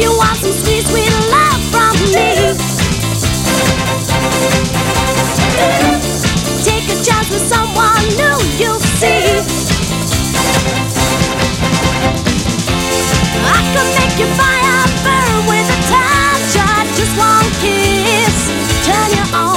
you want some sweet, sweet love from me, take a chance with someone new you'll see. I could make you fire burn with a touch, shot, just one kiss, turn you on.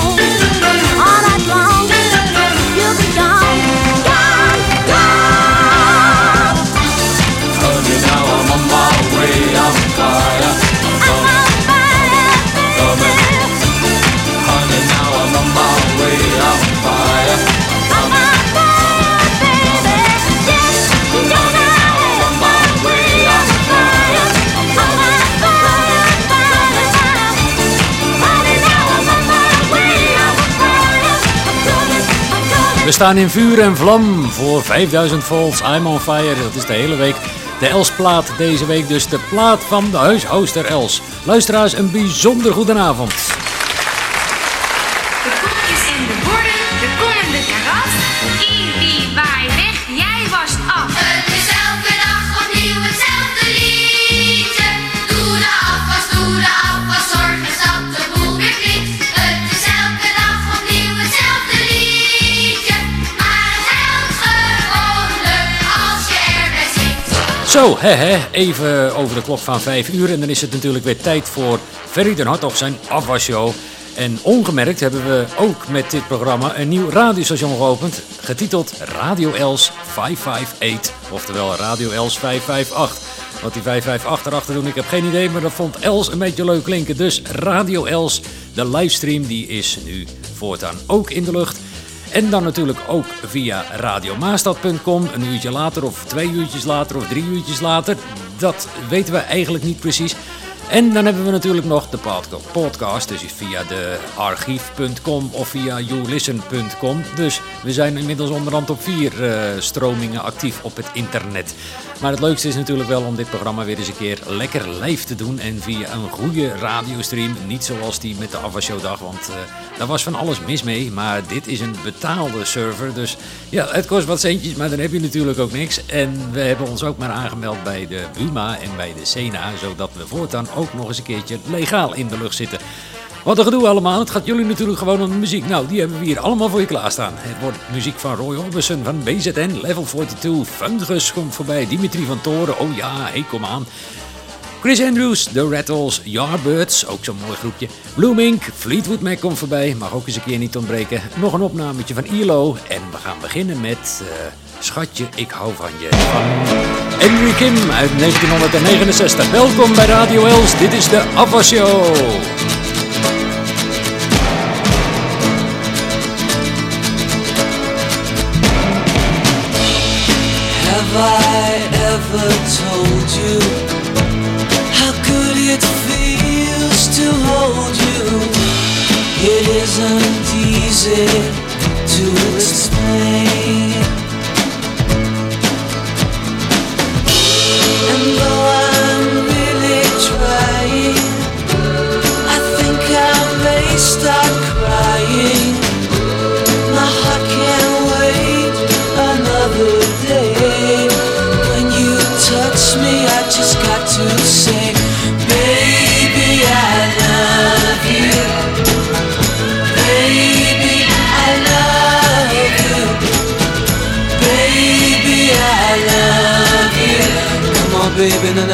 Staan in vuur en vlam voor 5000 volts. I'm on fire. Dat is de hele week de Els-plaat deze week. Dus de plaat van de huishouster Els. Luisteraars, een bijzonder goedenavond. Zo, he, he, even over de klok van 5 uur en dan is het natuurlijk weer tijd voor Ferry den Hartog zijn afwasshow. En ongemerkt hebben we ook met dit programma een nieuw radiostation geopend, getiteld Radio Els 558, oftewel Radio Els 558. Wat die 558 erachter doen, ik heb geen idee, maar dat vond Els een beetje leuk klinken. Dus Radio Els, de livestream, die is nu voortaan ook in de lucht. En dan natuurlijk ook via radiomaastad.com. Een uurtje later of twee uurtjes later of drie uurtjes later. Dat weten we eigenlijk niet precies. En dan hebben we natuurlijk nog de podcast, dus via de archief.com of via youlisten.com. Dus we zijn inmiddels onderhand op vier uh, stromingen actief op het internet. Maar het leukste is natuurlijk wel om dit programma weer eens een keer lekker live te doen. En via een goede radiostream. Niet zoals die met de Avashow-dag, want uh, daar was van alles mis mee. Maar dit is een betaalde server. Dus ja, het kost wat centjes, maar dan heb je natuurlijk ook niks. En we hebben ons ook maar aangemeld bij de Buma en bij de Sena. Zodat we voortaan ook nog eens een keertje legaal in de lucht zitten. Wat een gedoe allemaal. Het gaat jullie natuurlijk gewoon om de muziek. Nou, die hebben we hier allemaal voor je klaarstaan. Het wordt muziek van Roy Orbison van BZN, Level 42. Fungus komt voorbij. Dimitri van Toren. Oh ja, hey, kom aan. Chris Andrews, The Rattles, Yardbirds, ook zo'n mooi groepje. Blooming, Fleetwood Mac komt voorbij, mag ook eens een keer niet ontbreken. Nog een opnametje van ILO en we gaan beginnen met uh, Schatje, ik hou van je. Henry Kim uit 1969. Welkom bij Radio Els, dit is de Ava Show. I ever told you how good it feels to hold you? It isn't easy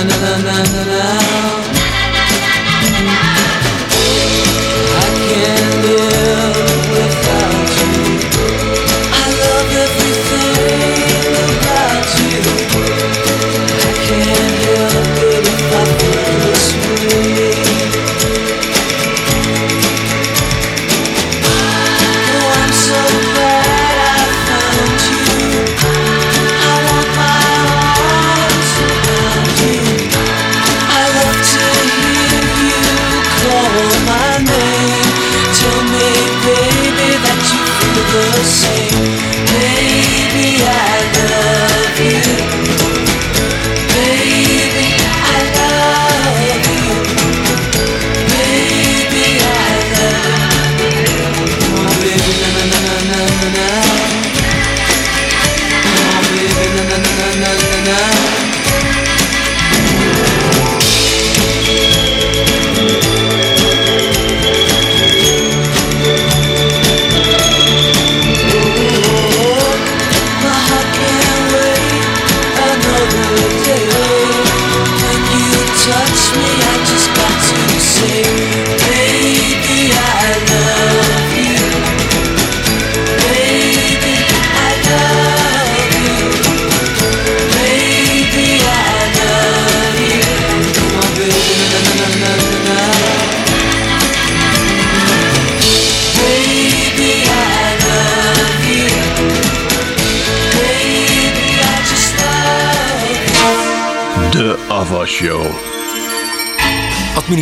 na na na na.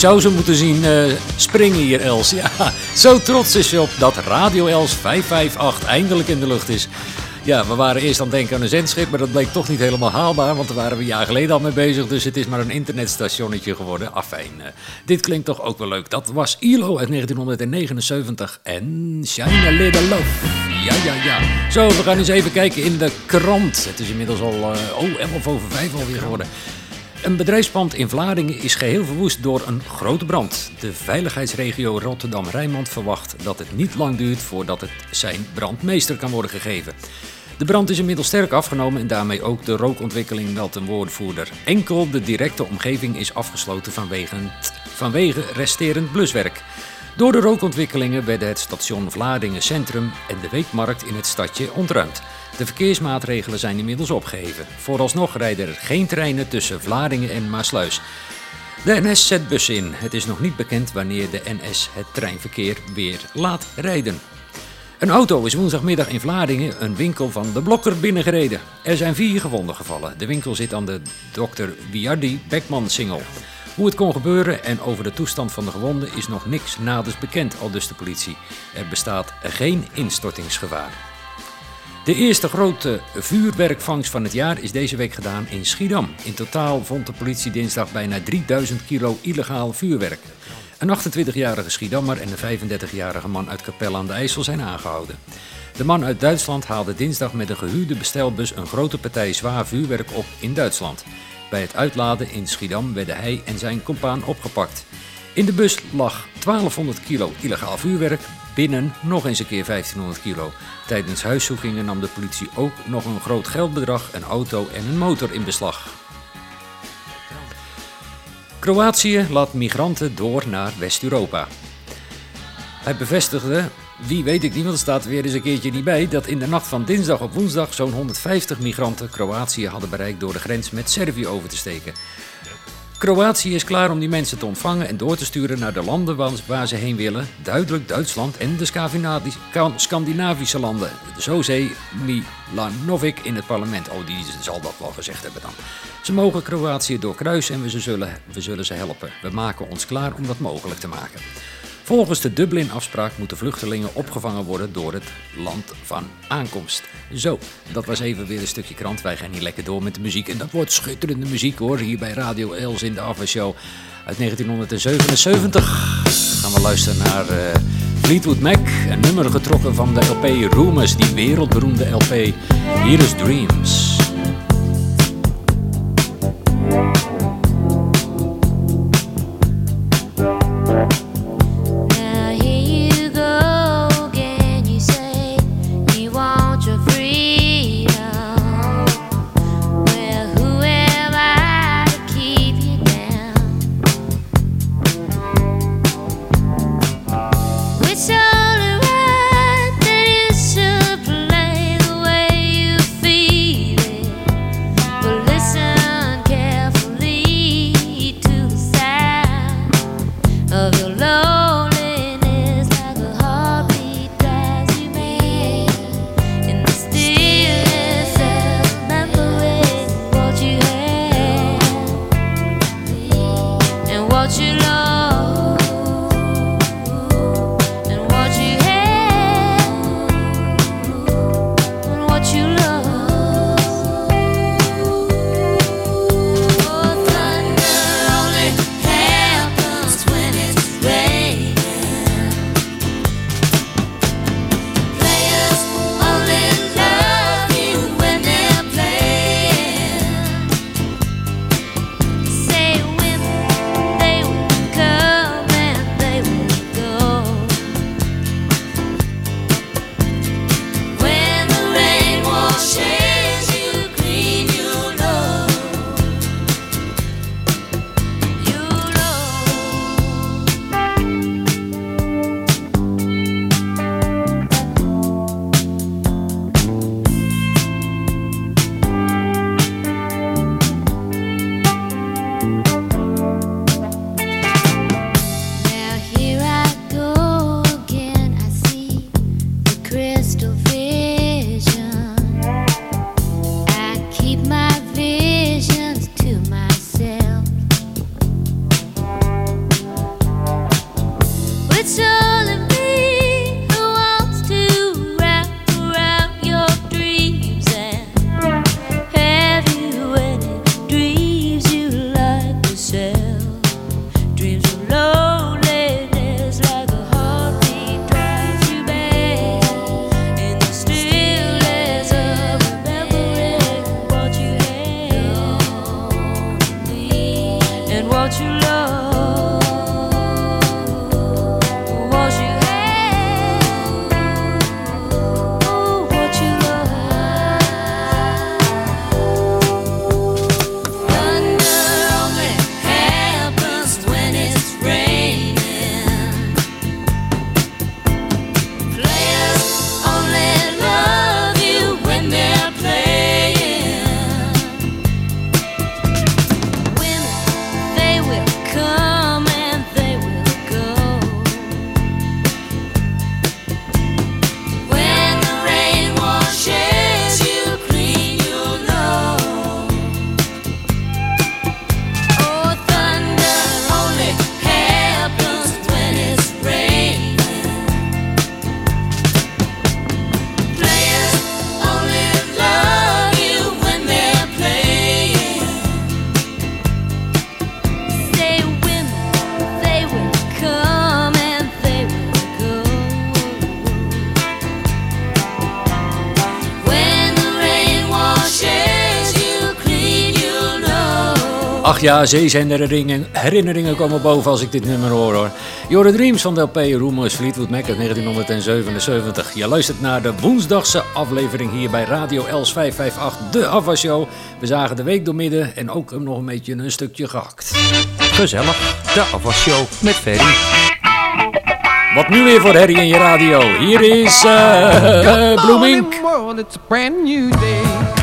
Zou ze moeten zien uh, springen hier, Els. Ja, zo trots is ze op dat Radio Els 558 eindelijk in de lucht is. Ja, we waren eerst aan het denken aan een zendschip, maar dat bleek toch niet helemaal haalbaar, want daar waren we een jaar geleden al mee bezig, dus het is maar een internetstationnetje geworden. Afijn, uh, dit klinkt toch ook wel leuk. Dat was ILO uit 1979 en Shine a Little Love. Ja, ja, ja. Zo, we gaan eens even kijken in de krant. Het is inmiddels al, uh, oh, 11 over 5 alweer geworden. Een bedrijfspand in Vlaardingen is geheel verwoest door een grote brand. De veiligheidsregio Rotterdam-Rijnmond verwacht dat het niet lang duurt voordat het zijn brandmeester kan worden gegeven. De brand is inmiddels sterk afgenomen en daarmee ook de rookontwikkeling, meldt een woordvoerder. Enkel de directe omgeving is afgesloten vanwege, vanwege resterend bluswerk. Door de rookontwikkelingen werden het station Vlaardingen Centrum en de weekmarkt in het stadje ontruimd. De verkeersmaatregelen zijn inmiddels opgeheven. Vooralsnog rijden er geen treinen tussen Vlaardingen en Maasluis. De NS zet bussen in. Het is nog niet bekend wanneer de NS het treinverkeer weer laat rijden. Een auto is woensdagmiddag in Vlaardingen een winkel van de Blokker binnengereden. Er zijn vier gewonden gevallen. De winkel zit aan de Dr. Wiardi Beckman Singel. Hoe het kon gebeuren en over de toestand van de gewonden is nog niks naders bekend, al dus de politie. Er bestaat geen instortingsgevaar. De eerste grote vuurwerkvangst van het jaar is deze week gedaan in Schiedam. In totaal vond de politie dinsdag bijna 3000 kilo illegaal vuurwerk. Een 28-jarige Schiedammer en een 35-jarige man uit Capelle aan de IJssel zijn aangehouden. De man uit Duitsland haalde dinsdag met een gehuurde bestelbus een grote partij zwaar vuurwerk op in Duitsland. Bij het uitladen in Schiedam werden hij en zijn compaan opgepakt. In de bus lag 1200 kilo illegaal vuurwerk, binnen nog eens een keer 1500 kilo. Tijdens huiszoekingen nam de politie ook nog een groot geldbedrag, een auto en een motor in beslag. Kroatië laat migranten door naar West-Europa. Hij bevestigde, wie weet ik niet, want er staat weer eens een keertje niet bij, dat in de nacht van dinsdag op woensdag zo'n 150 migranten Kroatië hadden bereikt door de grens met Servië over te steken. Kroatië is klaar om die mensen te ontvangen en door te sturen naar de landen waar ze heen willen. Duidelijk Duitsland en de Scandinavische landen. Zo zei Milanovic in het parlement. Oh, die zal dat wel gezegd hebben dan. Ze mogen Kroatië doorkruisen en we zullen, we zullen ze helpen. We maken ons klaar om dat mogelijk te maken. Volgens de Dublin-afspraak moeten vluchtelingen opgevangen worden door het land van aankomst. Zo, dat was even weer een stukje krant. Wij gaan hier lekker door met de muziek. En dat wordt schitterende muziek hoor, hier bij Radio Els in de Show uit 1977. Gaan we luisteren naar uh, Fleetwood Mac, een nummer getrokken van de LP Rumors, die wereldberoemde LP. Hier is Dreams. Ach ja, zeezenderingen, herinneringen komen boven als ik dit nummer hoor hoor. Your Dreams van Del P. Rumors Fleetwood Mac uit 1977. Je luistert naar de woensdagse aflevering hier bij Radio Els 558, de Ava Show. We zagen de week doormidden en ook nog een beetje een stukje gehakt. Gezellig, de Ava Show met Ferry. Wat nu weer voor Harry in je radio? Hier is uh, uh, Blooming. It's a brand new day.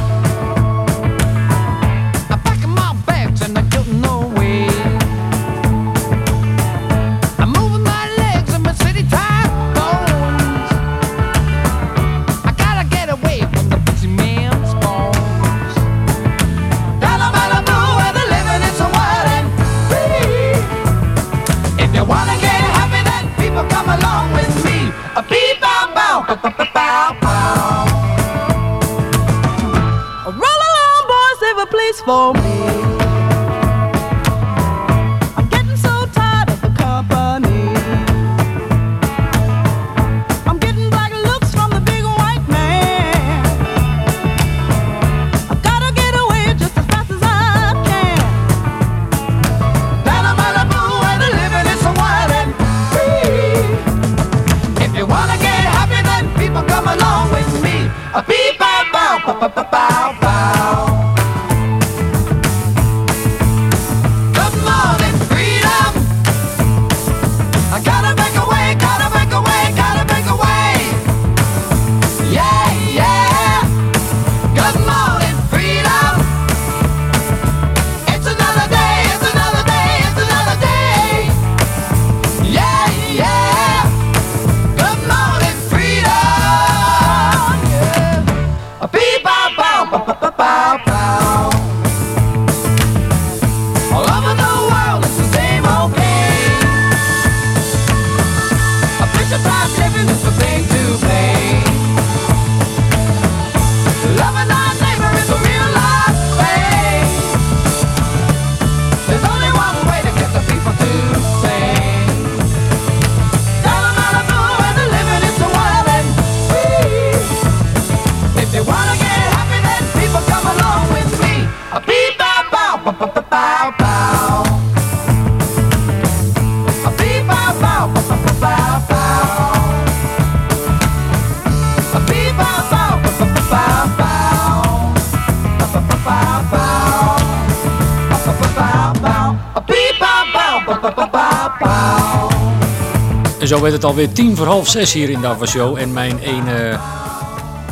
Werd het alweer tien voor half zes hier in de Show. En mijn ene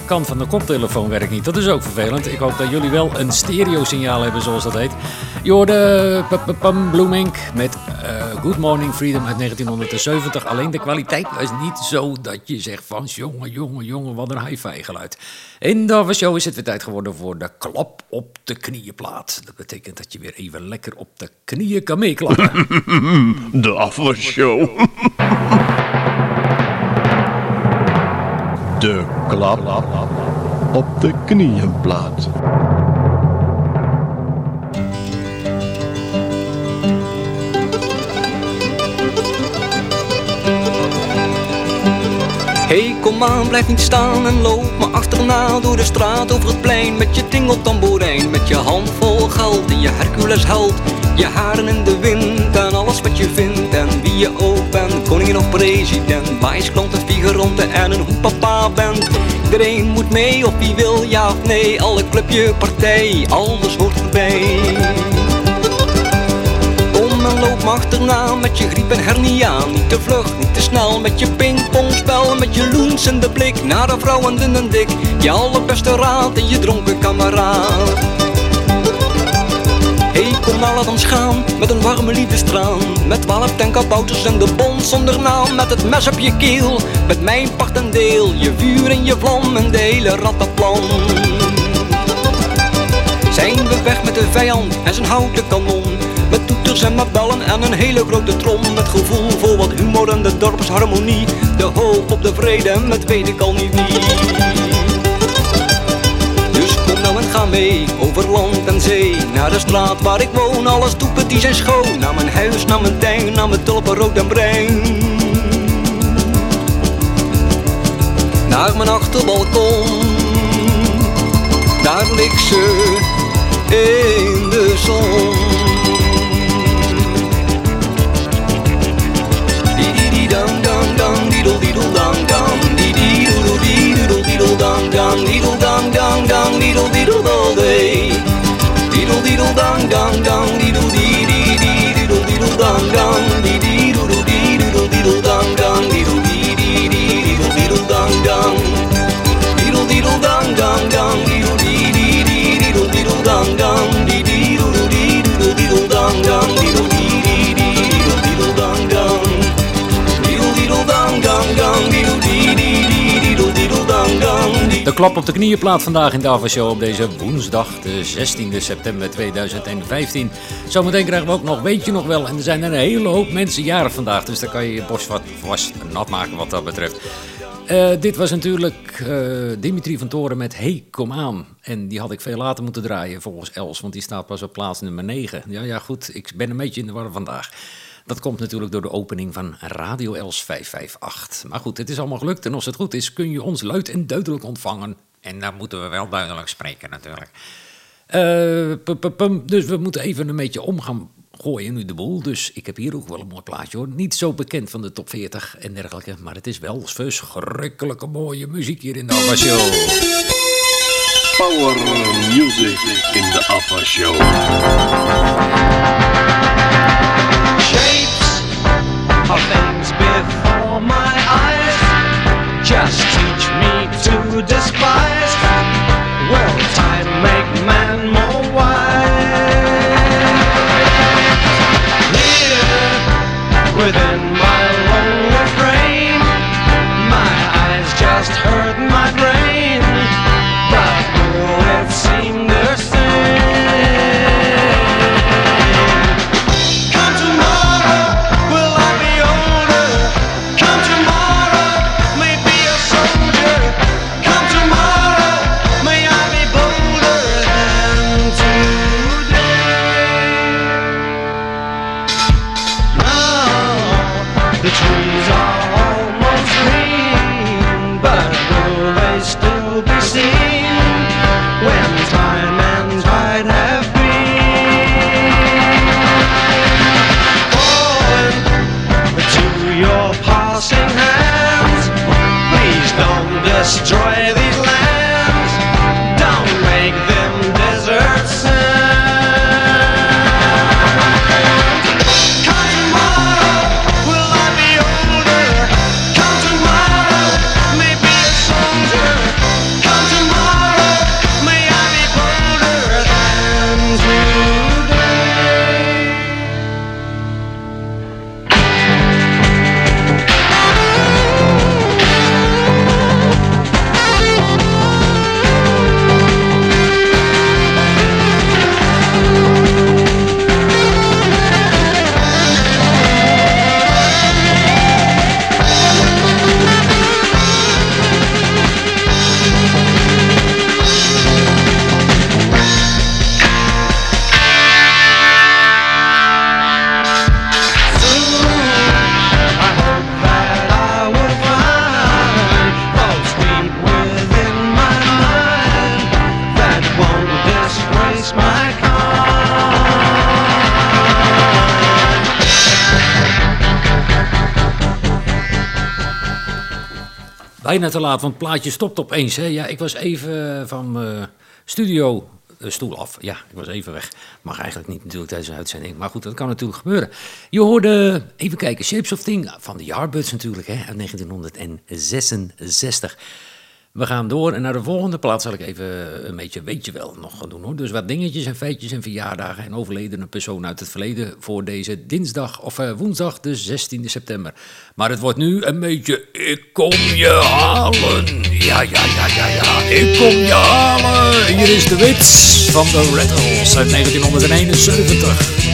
kant van de koptelefoon werkt niet. Dat is ook vervelend. Ik hoop dat jullie wel een stereo-signaal hebben, zoals dat heet. Je hoorde Pam Blooming met uh, Good Morning Freedom uit 1970. Alleen de kwaliteit was niet zo dat je zegt van... jongen, jongen, jongen, wat een hi-fi geluid. In de Show is het weer tijd geworden voor de klap op de knieënplaat. Dat betekent dat je weer even lekker op de knieën kan meeklappen. de Show. De klap op de knieënplaat. Hey, kom aan, blijf niet staan en loop me achterna door de straat over het plein met je tingeltamboerijn, met je hand vol geld en je Hercules held, je haren in de wind en alles wat je vindt je bent, koningin of president, wijsklant en en een papa bent. Iedereen moet mee of wie wil ja of nee, alle clubje partij, alles hoort erbij en loop achterna met je griep en hernia. Niet te vlug, niet te snel met je pingpongspel. Met je loens in de blik naar de vrouwen dun en dik. Je allerbeste raad en je dronken kameraad. Hey, kom laat ons gaan, met een warme liefdestraan Met twaalf tenkabouters en de bond zonder naam. Met het mes op je keel, met mijn part en deel. Je vuur en je vlam en de hele rattenplan. Zijn we weg met de vijand en zijn houten kanon. Met toeters en met bellen en een hele grote trom. Met gevoel voor wat humor en de dorpsharmonie. De hoop op de vrede met weet ik al niet wie nou en ga mee, over land en zee. Naar de straat waar ik woon, alles stoepen die zijn schoon. Naar mijn huis, naar mijn tuin, naar mijn tulpen rood en bruin. Naar mijn achterbalkon, daar ligt ze in de zon. Di di di di di diddle diddle all day. Diddle diddle dang dang dang, diddle dee dee dee, diddle diddle dang dang, dee klap op de knieën plaat vandaag in de Show op deze woensdag, de 16e september 2015. Zometeen krijgen we ook nog, weet je nog wel, en er zijn een hele hoop mensen jarig vandaag, dus daar kan je je borst wat vast nat maken wat dat betreft. Eh, dit was natuurlijk eh, Dimitri van Toren met Hey, kom aan. En die had ik veel later moeten draaien volgens Els, want die staat pas op plaats nummer 9. Ja, ja, goed, ik ben een beetje in de war vandaag. Dat komt natuurlijk door de opening van Radio Els 558. Maar goed, het is allemaal gelukt en als het goed is kun je ons luid en duidelijk ontvangen. En dan moeten we wel duidelijk spreken natuurlijk. Pum. dus we moeten even een beetje om gaan gooien nu de boel. Dus ik heb hier ook wel een mooi plaatje hoor. Niet zo bekend van de top 40 en dergelijke. Maar het is wel verschrikkelijke mooie muziek hier in de Alpha Show. Power music in the Alpha Show. Shapes of things before my eyes. Just teach me to despise. Will time make man more wise. Here within Bijna te laat, want het plaatje stopt opeens. Hè? Ja, ik was even van mijn studio eh, stoel af. Ja, ik was even weg. Mag eigenlijk niet natuurlijk tijdens een uitzending. Maar goed, dat kan natuurlijk gebeuren. Je hoorde, even kijken, Shapes of Thing van de Yardbirds natuurlijk, hè, uit 1966. We gaan door en naar de volgende plaats zal ik even een beetje, weet je wel, nog gaan doen hoor. Dus wat dingetjes en feitjes en verjaardagen en overledene personen uit het verleden voor deze dinsdag of eh, woensdag de 16e september. Maar het wordt nu een beetje, ik kom je halen. Ja, ja, ja, ja, ja, ik kom je halen. Hier is de wits van de Rattles uit 1971.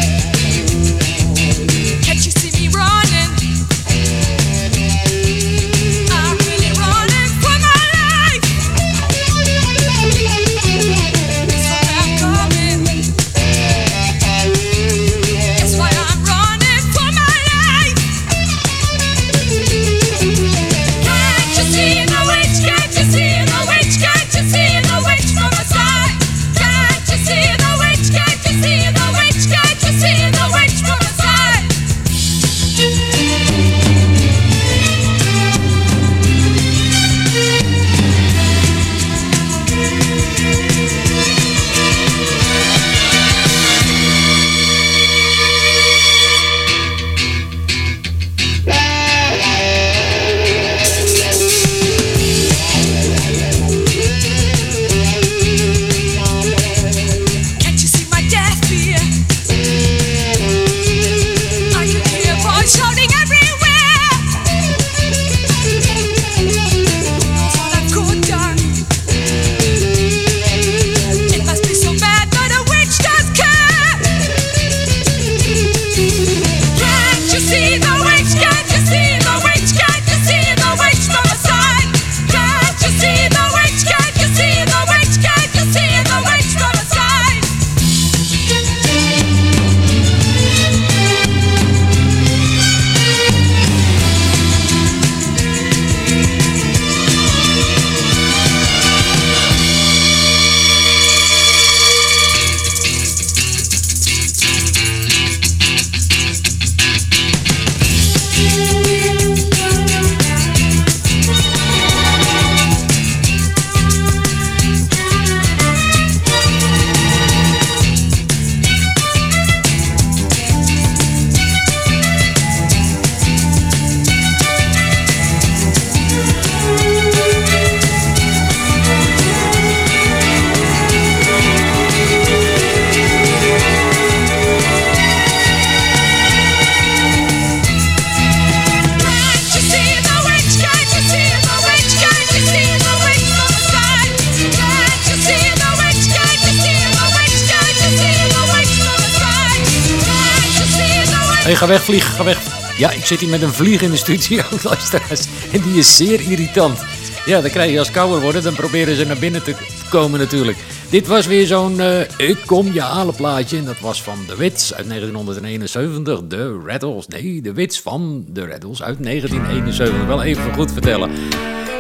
Weg, ga weg. Ja, ik zit hier met een vlieg in de studio, luisteraars. En die is zeer irritant. Ja, dan krijg je als kouder worden, dan proberen ze naar binnen te komen natuurlijk. Dit was weer zo'n eh, ik kom je halen plaatje. En dat was van The Wits uit 1971. De Rattles. Nee, The Wits van The Rattles uit 1971. Wel even goed vertellen.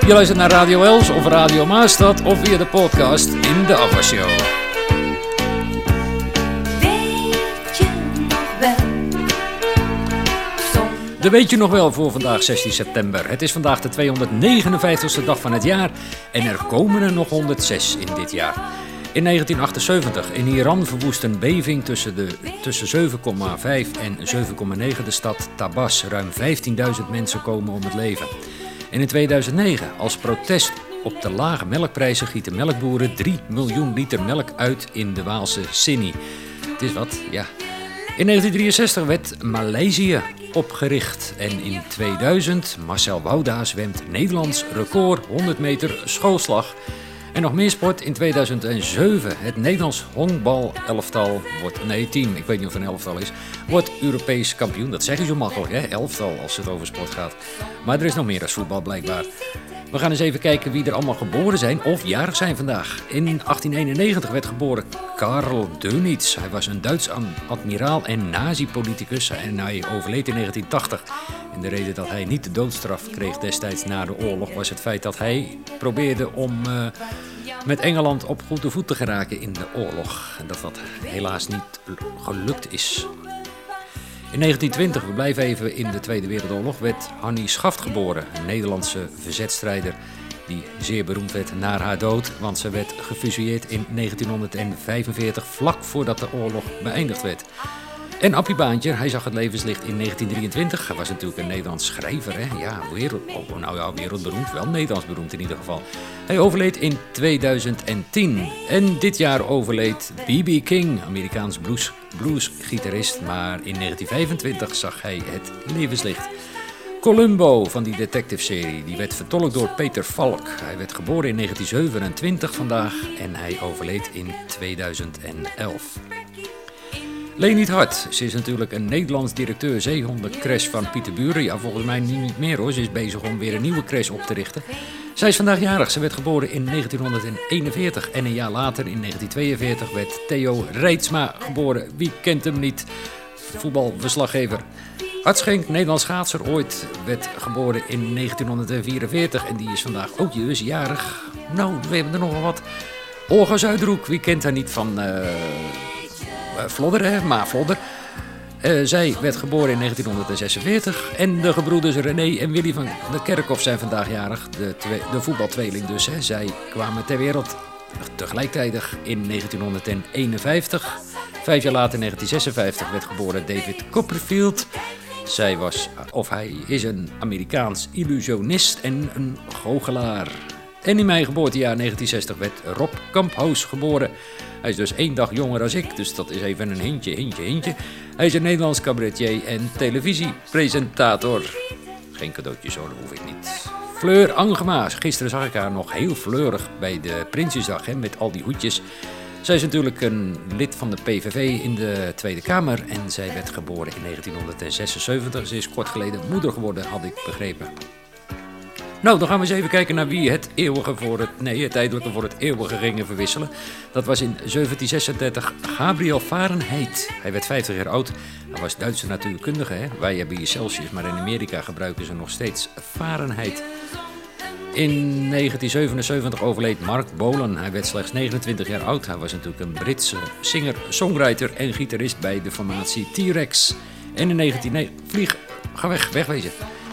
Je luistert naar Radio Els of Radio Maastad of via de podcast in de Ava De weet je nog wel voor vandaag 16 september. Het is vandaag de 259ste dag van het jaar en er komen er nog 106 in dit jaar. In 1978 in Iran verwoest een beving tussen, de, tussen 7,5 en 7,9 de stad Tabas. Ruim 15.000 mensen komen om het leven. En in 2009, als protest op de lage melkprijzen, gieten melkboeren 3 miljoen liter melk uit in de Waalse Sini. Het is wat, ja. In 1963 werd Maleisië opgericht en in 2000 Marcel Wouda zwemt Nederlands record 100 meter schoolslag. En nog meer sport in 2007. Het Nederlands honkbal-elftal wordt, nee team, ik weet niet of het een elftal is, wordt Europees kampioen. Dat zeg je zo makkelijk hè, elftal als het over sport gaat. Maar er is nog meer dan voetbal blijkbaar. We gaan eens even kijken wie er allemaal geboren zijn of jarig zijn vandaag. In 1891 werd geboren Karl Dönitz. Hij was een Duits admiraal en nazi-politicus en hij overleed in 1980. En de reden dat hij niet de doodstraf kreeg destijds na de oorlog was het feit dat hij probeerde om eh, met Engeland op goede voet te geraken in de oorlog. En dat dat helaas niet gelukt is. In 1920, we blijven even in de Tweede Wereldoorlog, werd Hannie Schaft geboren. Een Nederlandse verzetstrijder die zeer beroemd werd na haar dood. Want ze werd gefusilleerd in 1945, vlak voordat de oorlog beëindigd werd. En Appie Baantje, hij zag het levenslicht in 1923. Hij was natuurlijk een Nederlands schrijver, hè? Ja, wereld, oh, nou ja, wereldberoemd, wel Nederlands beroemd in ieder geval. Hij overleed in 2010. En dit jaar overleed B.B. King, Amerikaans blues, bluesgitarist. Maar in 1925 zag hij het levenslicht. Columbo van die detective-serie, die werd vertolkt door Peter Falk. Hij werd geboren in 1927 vandaag en hij overleed in 2011. Leni Hart, ze is natuurlijk een Nederlands directeur zeehondencrash van Pieter Buren. Ja, volgens mij niet meer hoor, ze is bezig om weer een nieuwe crash op te richten. Zij is vandaag jarig, ze werd geboren in 1941 en een jaar later, in 1942, werd Theo Reitsma geboren. Wie kent hem niet? Voetbalverslaggever. Hartschenk, Nederlands schaatser, ooit werd geboren in 1944 en die is vandaag ook dus jarig. Nou, we hebben er nogal wat. Olga Zuidroek, wie kent haar niet van eh, Vlodder, hè? Ma Vlodder. Eh, zij werd geboren in 1946 en de gebroeders René en Willy van de Kerkhof zijn vandaag jarig. De, twee, de voetbaltweeling dus. Hè. Zij kwamen ter wereld tegelijkertijd in 1951. Vijf jaar later, in 1956, werd geboren David Copperfield. Zij was, of hij is een Amerikaans illusionist en een goochelaar. En in mijn geboortejaar 1960 werd Rob Kamphuis geboren. Hij is dus één dag jonger dan ik, dus dat is even een hintje, hintje, hintje. Hij is een Nederlands cabaretier en televisiepresentator. Geen cadeautjes hoor, dat hoef ik niet. Fleur Angemaas. Gisteren zag ik haar nog heel fleurig bij de Prinsjesdag hè, met al die hoedjes. Zij is natuurlijk een lid van de PVV in de Tweede Kamer en zij werd geboren in 1976. Ze is kort geleden moeder geworden, had ik begrepen. Nou, dan gaan we eens even kijken naar wie het eeuwige voor het, nee, het tijdelijke voor het eeuwige gingen verwisselen. Dat was in 1736 Gabriel Fahrenheit. Hij werd 50 jaar oud. Hij was Duitse natuurkundige, hè. Wij hebben hier Celsius, maar in Amerika gebruiken ze nog steeds Fahrenheit. In 1977 overleed Mark Bolan. Hij werd slechts 29 jaar oud. Hij was natuurlijk een Britse singer, songwriter en gitarist bij de formatie T-Rex. En in 19... Vlieg, ga weg, wegwezen.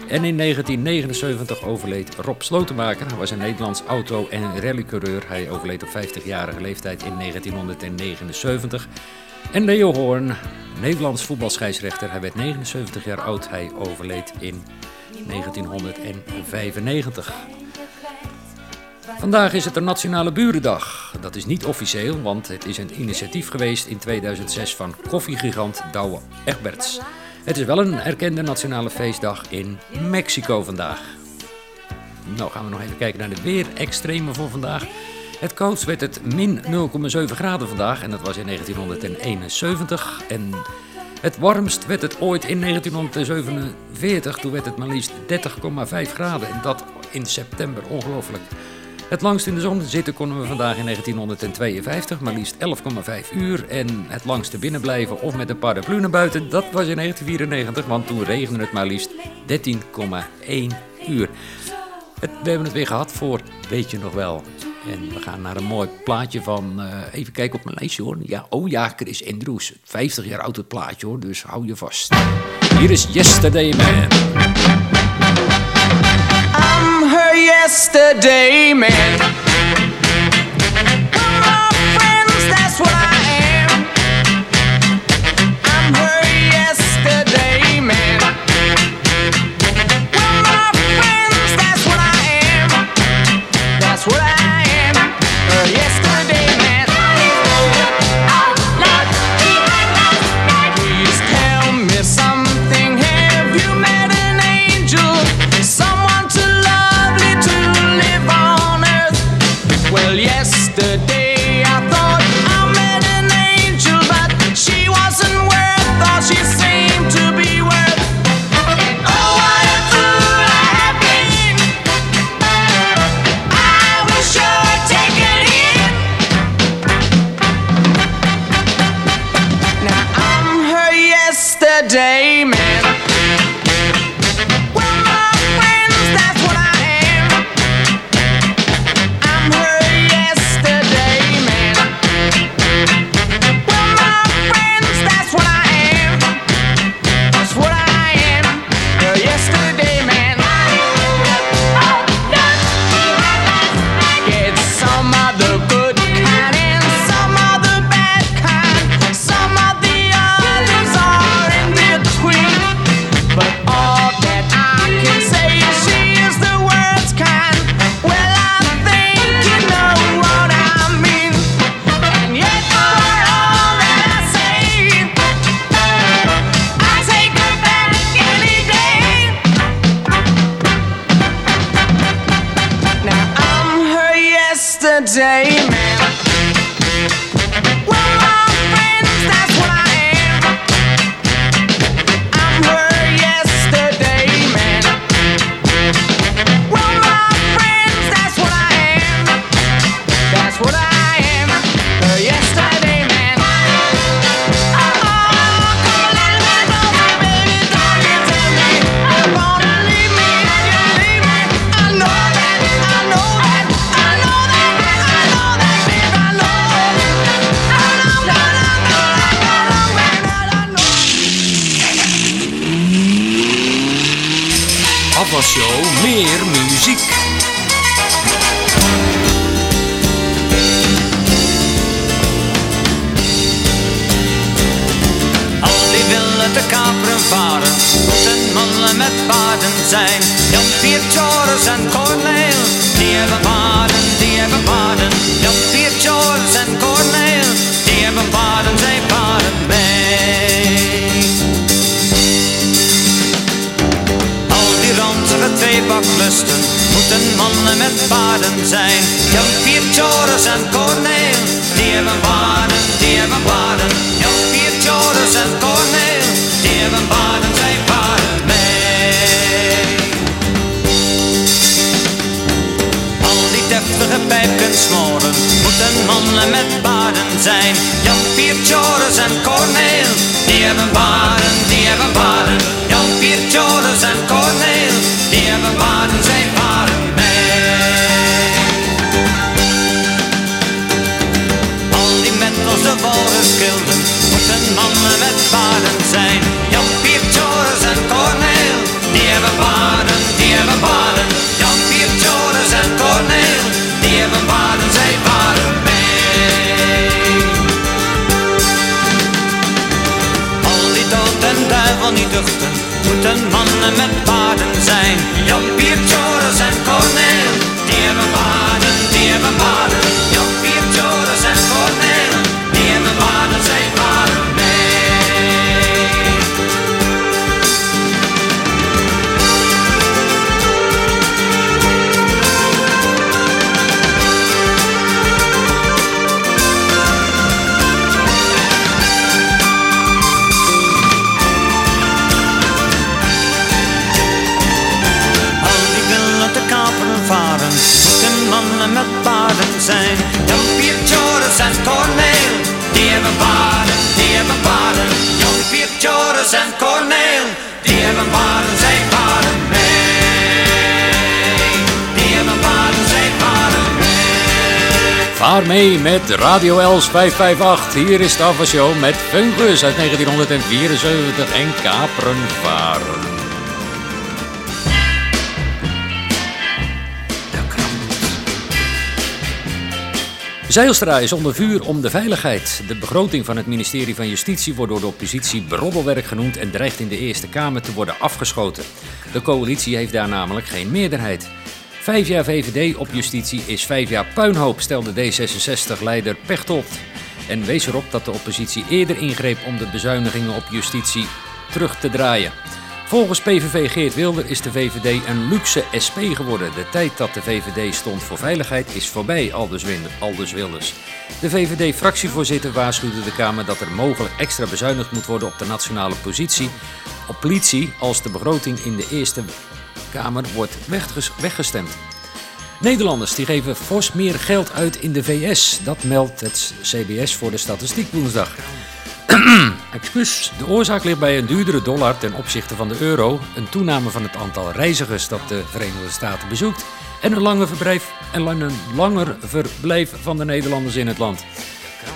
En in 1979 overleed Rob Slotenmaker. Hij was een Nederlands auto- en rallycoureur. Hij overleed op 50-jarige leeftijd in 1979. En Leo Hoorn, Nederlands voetbalscheidsrechter. Hij werd 79 jaar oud. Hij overleed in 1995. Vandaag is het de Nationale Burendag. Dat is niet officieel, want het is een initiatief geweest in 2006 van koffiegigant Douwe Egberts. Het is wel een erkende nationale feestdag in Mexico vandaag. Nou gaan we nog even kijken naar de weerextremen voor vandaag. Het koudst werd het min 0,7 graden vandaag en dat was in 1971. En het warmst werd het ooit in 1947, toen werd het maar liefst 30,5 graden. En dat in september, ongelooflijk. Het langst in de zon zitten konden we vandaag in 1952, maar liefst 11,5 uur. En het langste binnen blijven of met een paraplu naar buiten, dat was in 1994, want toen regende het maar liefst 13,1 uur. Het, we hebben het weer gehad voor Weet je nog wel. En we gaan naar een mooi plaatje van. Eh, even kijken op mijn lijstje hoor. Ja, oh ja, Chris Andrews. 50 jaar oud het plaatje hoor, dus hou je vast. Hier is Yesterday Man. I'm her yesterday man. My friends, that's what I am. show meer muziek. Al die willen te kaperen varen, en mannen met paarden zijn. Jan Pier, Joris en cornel, die hebben paarden, die hebben paarden. baden zijn. Jumpier, Joris en Corneel, die hebben waarde, die hebben baden. Jumpier, Joris en Corneel, die hebben waarde zijn baden mee. Al die deftige pijpensmoren moeten mannen met baden zijn. Jumpier, Joris en Corneel, die hebben. Daarmee met Radio Els 558. Hier is de met Fungus uit 1974 en Kaperen Varen. Zeilstra is onder vuur om de veiligheid. De begroting van het ministerie van Justitie wordt door de oppositie broddelwerk genoemd en dreigt in de Eerste Kamer te worden afgeschoten. De coalitie heeft daar namelijk geen meerderheid. Vijf jaar VVD op justitie is vijf jaar puinhoop, stelde D66-leider Pechtold. En wees erop dat de oppositie eerder ingreep om de bezuinigingen op justitie terug te draaien. Volgens PVV Geert Wilder is de VVD een luxe SP geworden. De tijd dat de VVD stond voor veiligheid is voorbij, aldus aldus Wilders. De VVD-fractievoorzitter waarschuwde de Kamer dat er mogelijk extra bezuinigd moet worden op de nationale positie, op politie, als de begroting in de Eerste Kamer wordt wegges- weggestemd. Nederlanders die geven fors meer geld uit in de VS. Dat meldt het CBS voor de statistiek woensdag. De oorzaak ligt bij een duurdere dollar ten opzichte van de euro, een toename van het aantal reizigers dat de Verenigde Staten bezoekt en een langer verblijf, en langer verblijf van de Nederlanders in het land.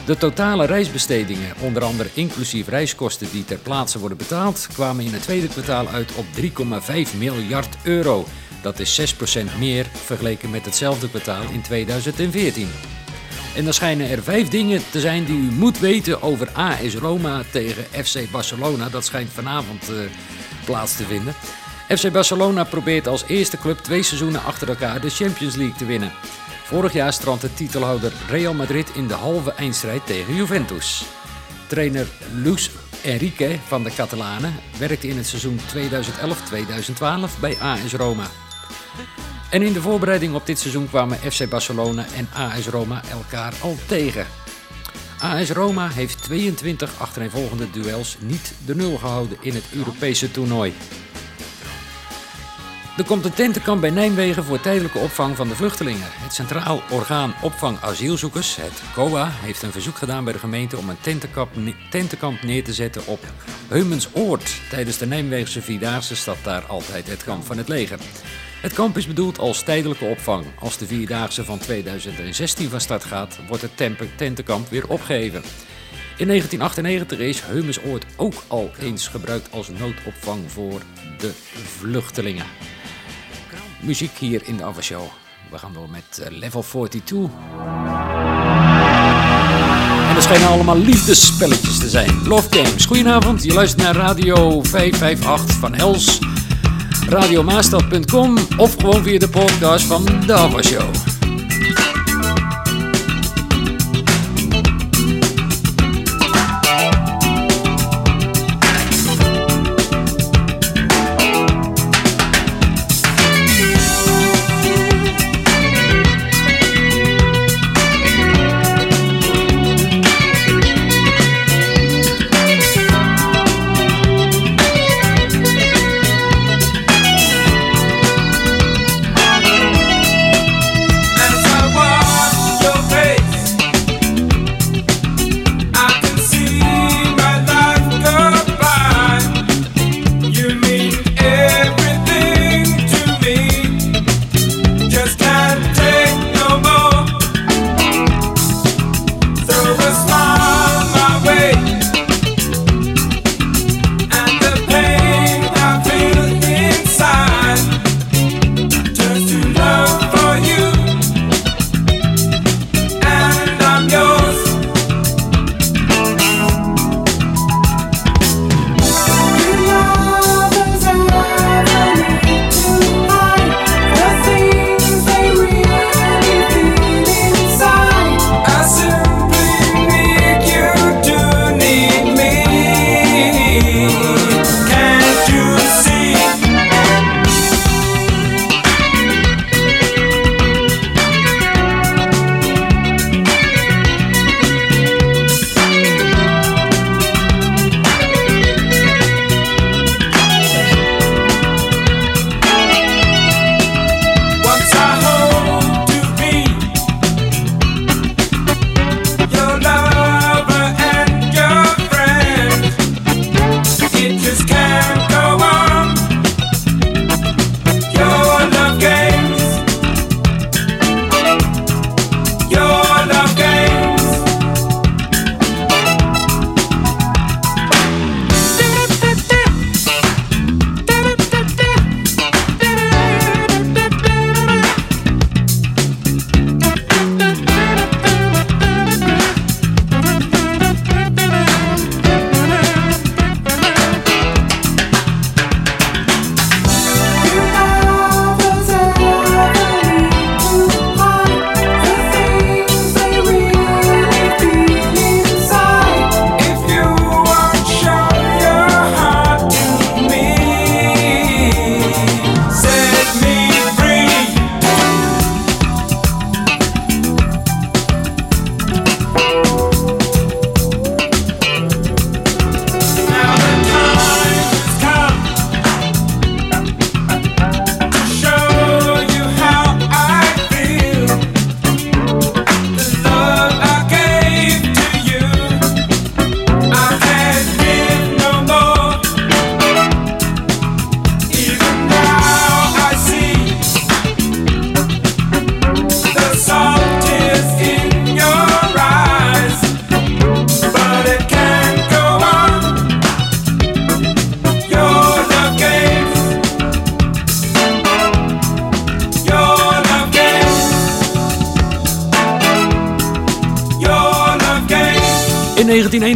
De totale reisbestedingen, onder andere inclusief reiskosten die ter plaatse worden betaald, kwamen in het tweede kwartaal uit op 3,5 miljard euro. Dat is 6% meer vergeleken met hetzelfde kwartaal in 2014. En dan schijnen er vijf dingen te zijn die u moet weten over AS Roma tegen FC Barcelona. Dat schijnt vanavond eh, plaats te vinden. FC Barcelona probeert als eerste club twee seizoenen achter elkaar de Champions League te winnen. Vorig jaar strandt titelhouder Real Madrid in de halve eindstrijd tegen Juventus. Trainer Luis Enrique van de Catalanen werkte in het seizoen 2011-2012 bij AS Roma. En in de voorbereiding op dit seizoen kwamen FC Barcelona en AS Roma elkaar al tegen. AS Roma heeft 22 achtereenvolgende duels niet de nul gehouden in het Europese toernooi. Er komt een tentenkamp bij Nijmegen voor tijdelijke opvang van de vluchtelingen. Het Centraal Orgaan Opvang Asielzoekers, het COA, heeft een verzoek gedaan bij de gemeente om een tentenkamp, tentenkamp neer te zetten op Heumensoord. Tijdens de Nijmeegse Vierdaagse staat daar altijd het kamp van het leger. Het kamp is bedoeld als tijdelijke opvang. Als de Vierdaagse van 2016 van start gaat, wordt het tentenkamp weer opgeheven. In 1998 is Heumensoord ook al eens gebruikt als noodopvang voor de vluchtelingen. Muziek hier in de Avashow. We gaan door met eh, Level 42. En er schijnen allemaal liefdesspelletjes te zijn. Love Games. Goedenavond, je luistert naar Radio 558 van Els. Radiomaastad.com of gewoon via de podcast van de Avashow. Thank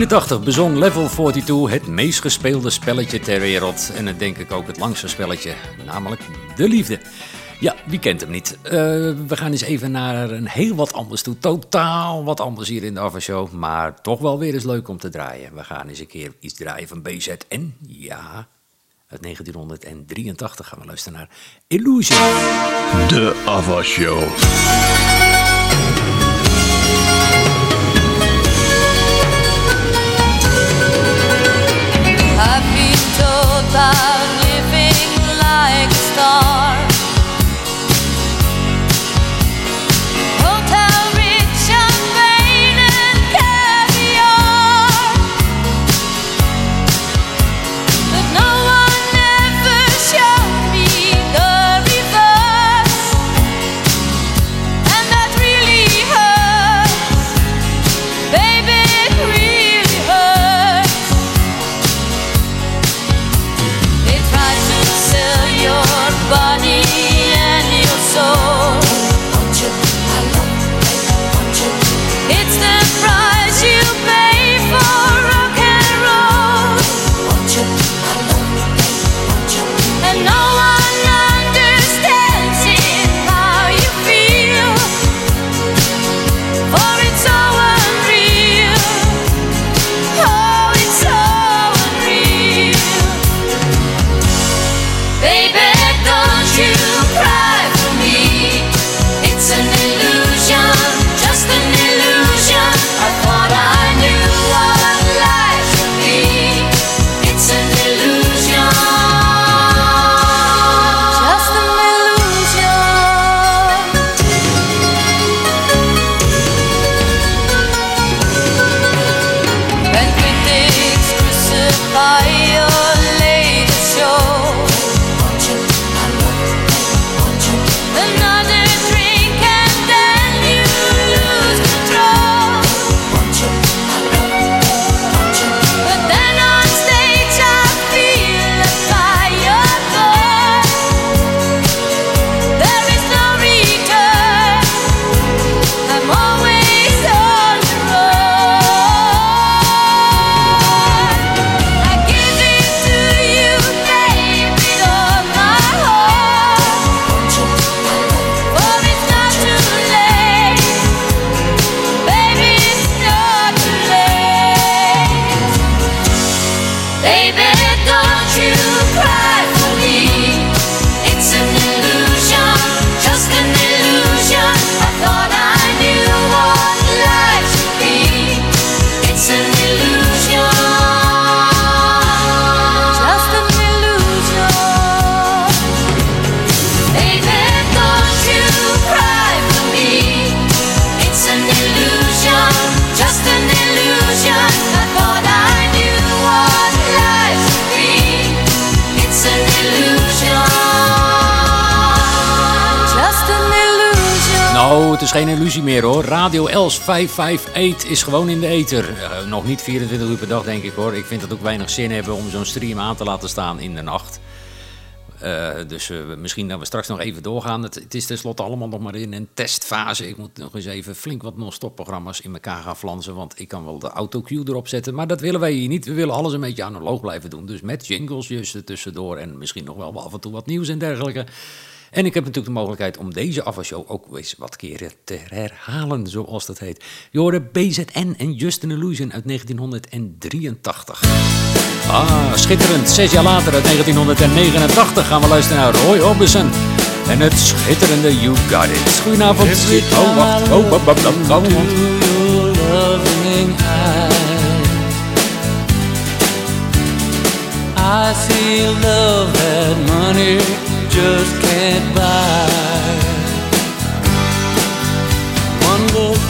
1981 bezon Level 42 het meest gespeelde spelletje ter wereld. En het denk ik ook het langste spelletje, namelijk De Liefde. Ja, wie kent hem niet? Eh, we gaan eens even naar een heel wat anders toe. Totaal wat anders hier in de Ava Show. Maar toch wel weer eens leuk om te draaien. We gaan eens een keer iets draaien van BZN. Ja, uit 1983 gaan we luisteren naar Illusion. De Ava about Radio Els 558 is gewoon in de ether. Eh, nog niet 24 uur per dag denk ik hoor. Ik vind het ook weinig zin hebben om zo'n stream aan te laten staan in de nacht. Eh, dus eh, misschien dat we straks nog even doorgaan. Het, het is tenslotte allemaal nog maar in een testfase. Ik moet nog eens even flink wat non-stop programma's in elkaar gaan flansen. Want ik kan wel de autocue erop zetten. Maar dat willen wij hier niet. We willen alles een beetje analoog blijven doen. Dus met jingles juist er tussendoor. En misschien nog wel af en toe wat nieuws en dergelijke. En ik heb natuurlijk de mogelijkheid om deze afwasshow ook eens wat keren te herhalen, zoals dat heet. Je hoorde BZN en Just an Illusion uit 1983. Ah, schitterend. Zes jaar later, uit 1989, gaan we luisteren naar Roy Orbison. En het schitterende You Got It. Goedenavond. Oh, wacht. Oh, bab, bab, bab, I see love that money just can't buy. One look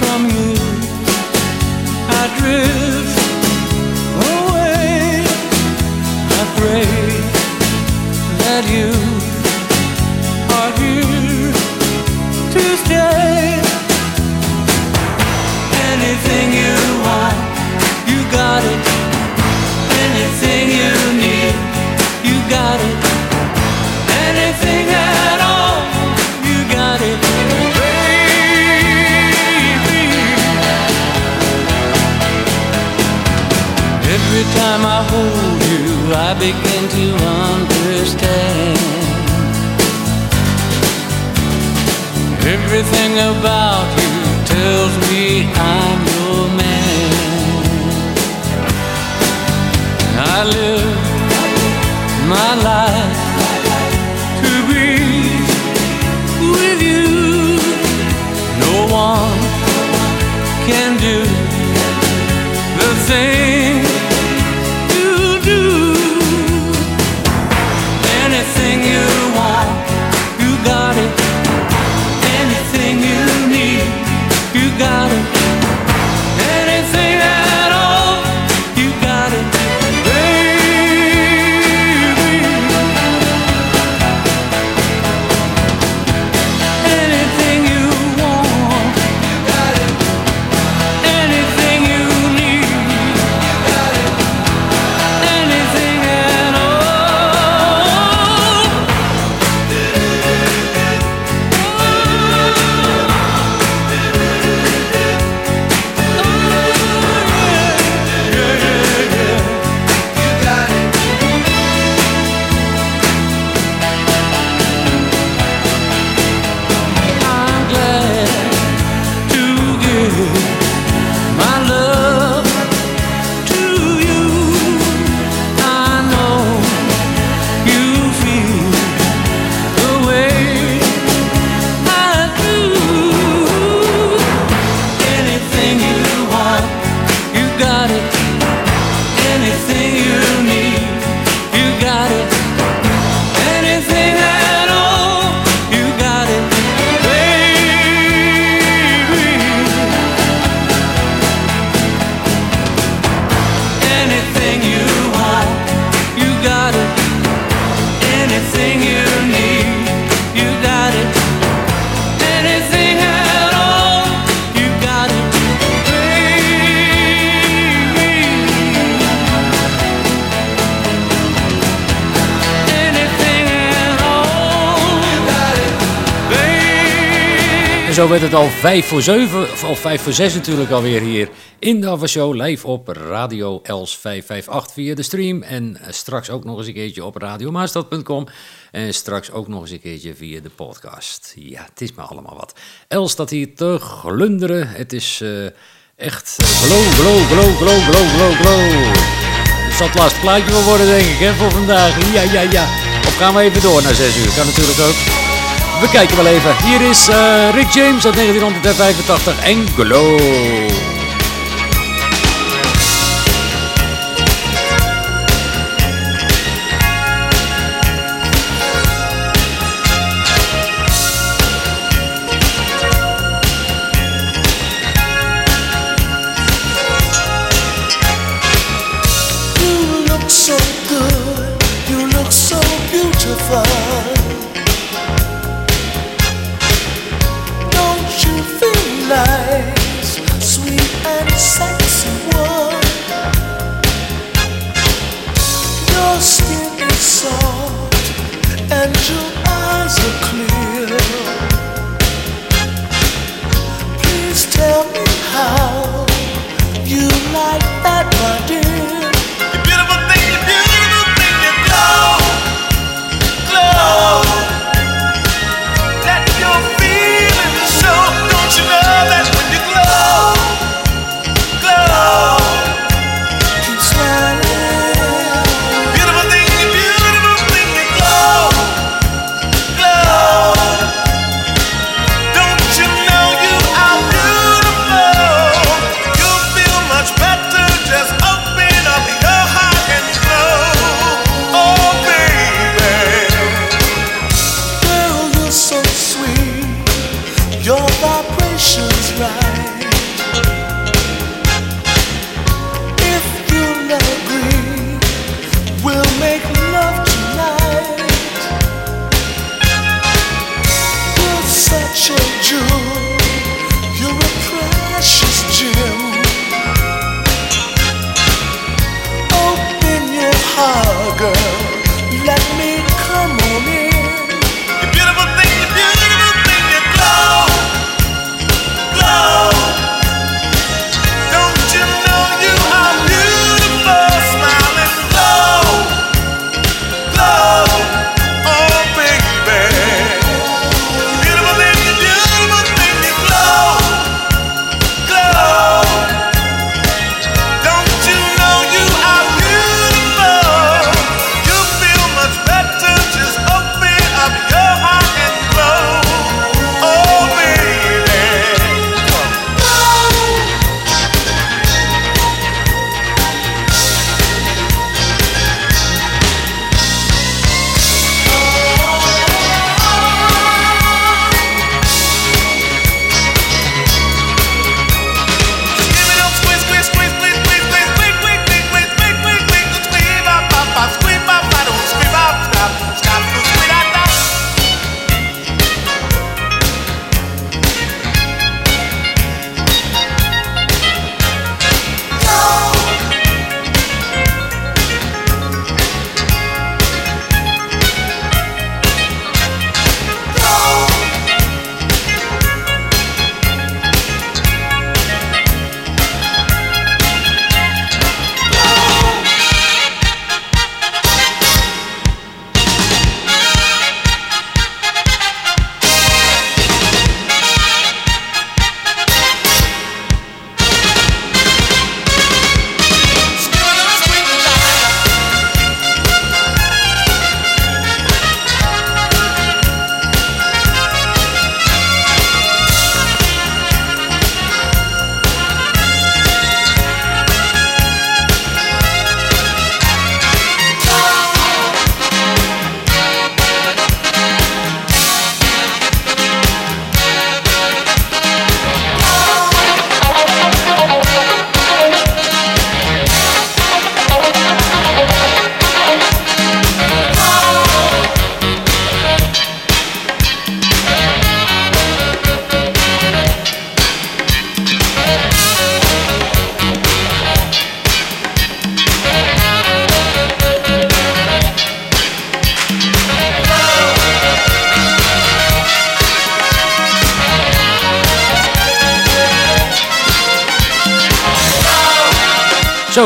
from you, I drift away. I pray that you are here to stay. Anything you want, you got it. Anything you need, you got it. Time I hold you, I begin to understand. Everything about you tells me I'm zo werd het al vijf voor zeven, of vijf voor zes natuurlijk alweer hier in de Show. Live op Radio Els 558 via de stream. En eh, straks ook nog eens een keertje op radiomaastad.com. En straks ook nog eens een keertje via de podcast. Ja, het is maar allemaal wat. Els staat hier te glunderen. Het is eh, echt eh, glow, glow, glow, glow, glow, glow, glow. Het zal het laatste plaatje wel worden, denk ik, hè, voor vandaag. Ja, ja, ja. Of gaan we even door naar 6 uur? Kan natuurlijk ook. We kijken wel even. Hier is eh, Rick James uit 1985 en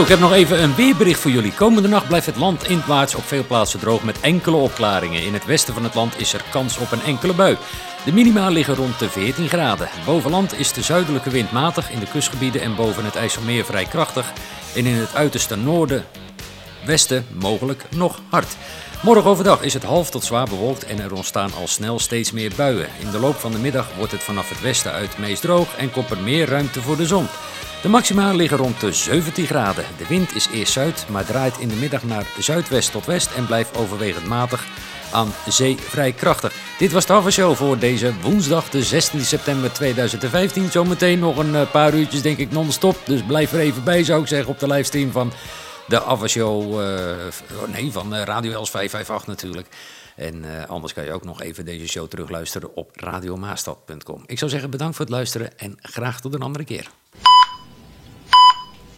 Ik heb nog even een weerbericht voor jullie. Komende nacht blijft het land inwaarts op veel plaatsen droog met enkele opklaringen. In het westen van het land is er kans op een enkele bui. De minima liggen rond de 14 graden. Boven land is de zuidelijke wind matig, in de kustgebieden en boven het IJsselmeer vrij krachtig. En in het uiterste noorden westen mogelijk nog hard. Morgen overdag is het half tot zwaar bewolkt en er ontstaan al snel steeds meer buien. In de loop van de middag wordt het vanaf het westen uit meest droog en komt er meer ruimte voor de zon. De maxima liggen rond de 17 graden. De wind is eerst zuid, maar draait in de middag naar zuidwest tot west en blijft overwegend matig aan zee vrij krachtig. Dit was de Show voor deze woensdag, de 16 september 2015. Zometeen nog een eh, paar uurtjes, denk ik, non-stop. Dus blijf er even bij, zou ik zeggen, op de livestream van de Ava Show. eh, oh nee, van eh, Radio Els 558 natuurlijk. En eh, anders kan je ook nog even deze show terugluisteren op radiomaastad.com. Ik zou zeggen bedankt voor het luisteren en graag tot een andere keer.